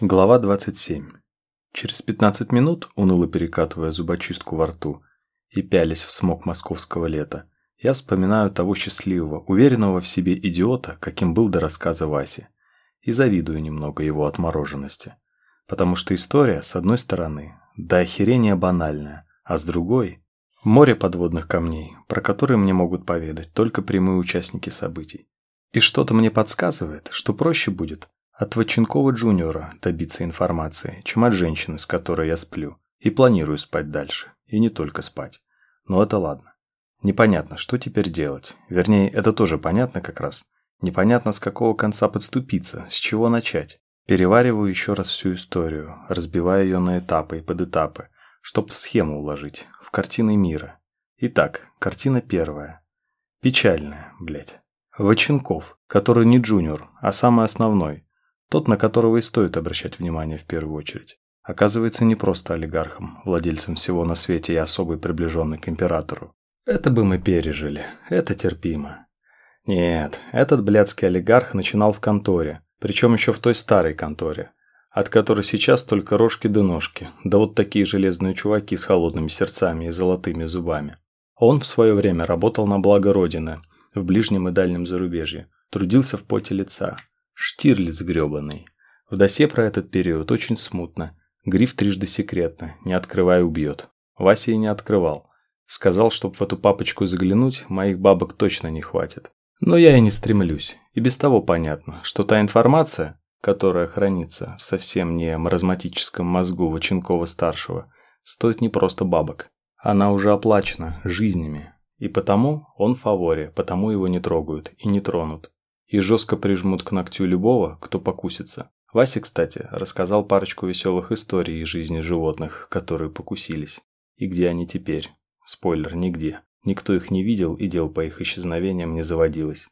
Глава 27. Через 15 минут, уныло перекатывая зубочистку во рту и пялясь в смог московского лета, я вспоминаю того счастливого, уверенного в себе идиота, каким был до рассказа Васи, и завидую немного его отмороженности. Потому что история, с одной стороны, до охерения банальная, а с другой – море подводных камней, про которые мне могут поведать только прямые участники событий. И что-то мне подсказывает, что проще будет от Ваченкова Джуниора добиться информации, чем от женщины, с которой я сплю. И планирую спать дальше. И не только спать. Но это ладно. Непонятно, что теперь делать. Вернее, это тоже понятно как раз. Непонятно, с какого конца подступиться, с чего начать. Перевариваю еще раз всю историю, разбивая ее на этапы и подэтапы, чтоб в схему уложить, в картины мира. Итак, картина первая. Печальная, блядь. Ваченков, который не джуниор, а самый основной, тот, на которого и стоит обращать внимание в первую очередь. Оказывается, не просто олигархом, владельцем всего на свете и особо приближенный к императору. Это бы мы пережили, это терпимо. Нет, этот блядский олигарх начинал в конторе, причем еще в той старой конторе, от которой сейчас только рожки да ножки, да вот такие железные чуваки с холодными сердцами и золотыми зубами. Он в свое время работал на благо Родины, в ближнем и дальнем зарубежье, трудился в поте лица – Штирлиц грёбаный. В досье про этот период очень смутно. Гриф трижды секретно, не открывай убьет. Вася и не открывал. Сказал, чтоб в эту папочку заглянуть, моих бабок точно не хватит. Но я и не стремлюсь. И без того понятно, что та информация, которая хранится в совсем не маразматическом мозгу Ваченкова-старшего, стоит не просто бабок. Она уже оплачена жизнями. И потому он в фаворе, потому его не трогают и не тронут и жестко прижмут к ногтю любого, кто покусится. Вася, кстати, рассказал парочку веселых историй из жизни животных, которые покусились. И где они теперь? Спойлер, нигде. Никто их не видел и дел по их исчезновениям не заводилось.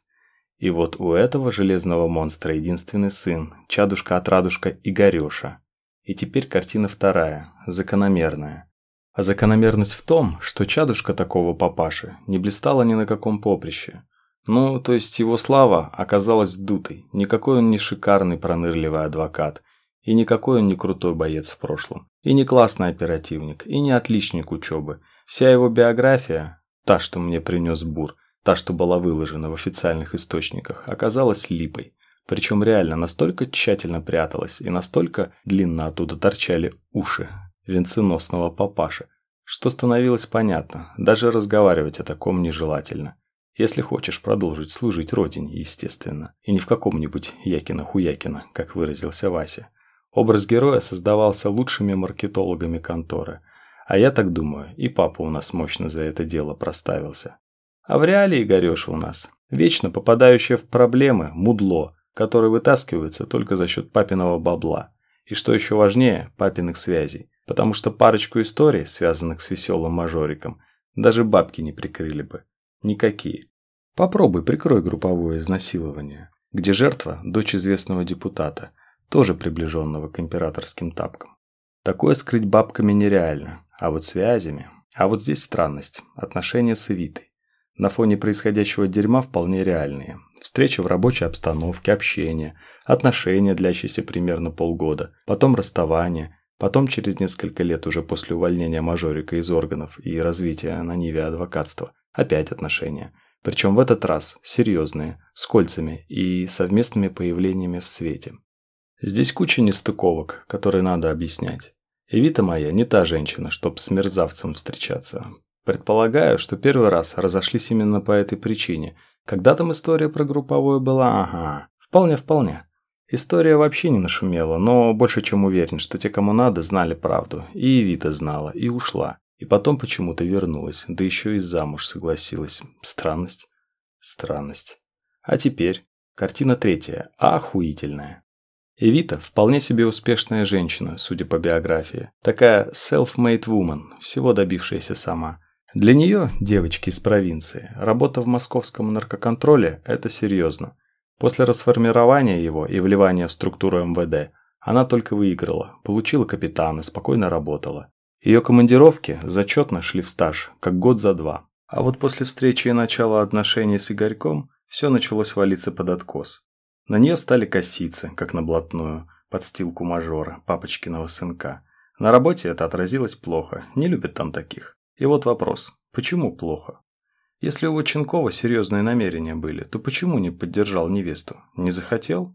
И вот у этого железного монстра единственный сын, чадушка-отрадушка Игореша. И теперь картина вторая, закономерная. А закономерность в том, что чадушка такого папаши не блистала ни на каком поприще. Ну, то есть его слава оказалась дутой. Никакой он не шикарный пронырливый адвокат. И никакой он не крутой боец в прошлом. И не классный оперативник. И не отличник учебы. Вся его биография, та, что мне принес Бур, та, что была выложена в официальных источниках, оказалась липой. Причем реально настолько тщательно пряталась и настолько длинно оттуда торчали уши венценосного папаши, что становилось понятно, даже разговаривать о таком нежелательно. Если хочешь продолжить служить родине, естественно, и не в каком-нибудь Якина-Хуякина, как выразился Вася. Образ героя создавался лучшими маркетологами конторы. А я так думаю, и папа у нас мощно за это дело проставился. А в реале Игореша у нас вечно попадающее в проблемы мудло, которое вытаскивается только за счет папиного бабла. И что еще важнее, папиных связей. Потому что парочку историй, связанных с веселым мажориком, даже бабки не прикрыли бы. Никакие. Попробуй прикрой групповое изнасилование, где жертва – дочь известного депутата, тоже приближенного к императорским тапкам. Такое скрыть бабками нереально, а вот связями... А вот здесь странность – отношения с Эвитой. На фоне происходящего дерьма вполне реальные. Встреча в рабочей обстановке, общение, отношения, длящиеся примерно полгода, потом расставание, потом через несколько лет уже после увольнения мажорика из органов и развития на Ниве адвокатства – Опять отношения. Причем в этот раз серьезные, с кольцами и совместными появлениями в свете. Здесь куча нестыковок, которые надо объяснять. Эвита моя не та женщина, чтоб с мерзавцем встречаться. Предполагаю, что первый раз разошлись именно по этой причине. Когда там история про групповое была? Ага, вполне-вполне. История вообще не нашумела, но больше чем уверен, что те, кому надо, знали правду. И Эвита знала, и ушла. И потом почему-то вернулась, да еще и замуж согласилась. Странность. Странность. А теперь картина третья, охуительная. Эвита вполне себе успешная женщина, судя по биографии. Такая self-made woman, всего добившаяся сама. Для нее, девочки из провинции, работа в московском наркоконтроле – это серьезно. После расформирования его и вливания в структуру МВД она только выиграла, получила капитана, спокойно работала. Ее командировки зачетно шли в стаж, как год за два. А вот после встречи и начала отношений с Игорьком все началось валиться под откос. На нее стали коситься, как на блатную, подстилку мажора, папочкиного сынка. На работе это отразилось плохо, не любят там таких. И вот вопрос, почему плохо? Если у Воченкова серьезные намерения были, то почему не поддержал невесту? Не захотел?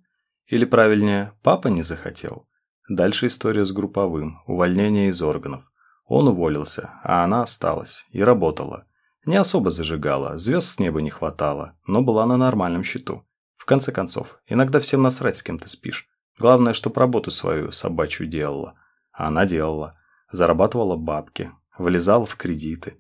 Или правильнее, папа не захотел? Дальше история с групповым, увольнение из органов. Он уволился, а она осталась и работала. Не особо зажигала, звезд с неба не хватало, но была на нормальном счету. В конце концов, иногда всем насрать, с кем ты спишь. Главное, чтоб работу свою собачью делала. А она делала. Зарабатывала бабки, вылезала в кредиты.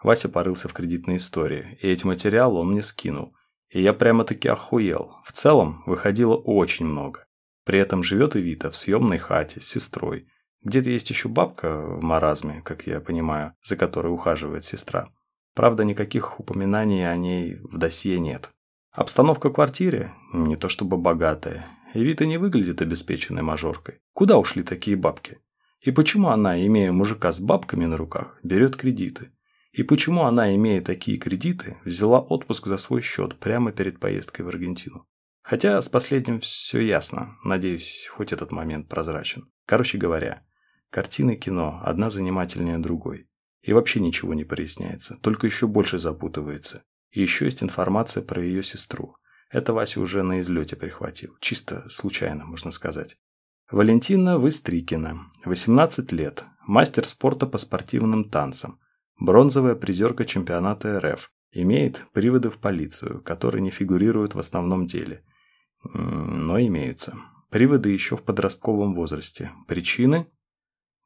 Вася порылся в кредитной истории, и эти материалы он мне скинул. И я прямо-таки охуел. В целом, выходило очень много. При этом живет и Вита в съемной хате с сестрой. Где-то есть еще бабка в маразме, как я понимаю, за которой ухаживает сестра. Правда, никаких упоминаний о ней в досье нет. Обстановка в квартире не то чтобы богатая. И Вита не выглядит обеспеченной мажоркой. Куда ушли такие бабки? И почему она, имея мужика с бабками на руках, берет кредиты? И почему она, имея такие кредиты, взяла отпуск за свой счет прямо перед поездкой в Аргентину? Хотя с последним все ясно. Надеюсь, хоть этот момент прозрачен. Короче говоря, картины кино одна занимательнее другой. И вообще ничего не проясняется, только еще больше запутывается. И еще есть информация про ее сестру. Это Вася уже на излете прихватил. Чисто случайно, можно сказать. Валентина Выстрикина, 18 лет, мастер спорта по спортивным танцам, бронзовая призерка чемпионата РФ, имеет приводы в полицию, которые не фигурируют в основном деле, но имеются. Приводы еще в подростковом возрасте. Причины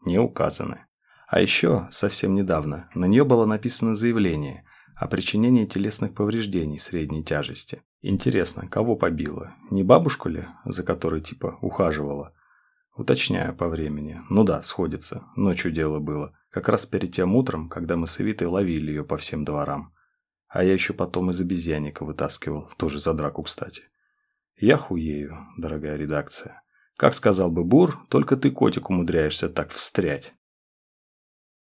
не указаны. А еще, совсем недавно, на нее было написано заявление о причинении телесных повреждений средней тяжести. Интересно, кого побила? Не бабушку ли, за которой типа ухаживала? Уточняю по времени. Ну да, сходится. Ночью дело было. Как раз перед тем утром, когда мы с Эвитой ловили ее по всем дворам. А я еще потом из обезьянника вытаскивал. Тоже за драку, кстати. Я хуею, дорогая редакция. Как сказал бы Бур, только ты, котик, умудряешься так встрять.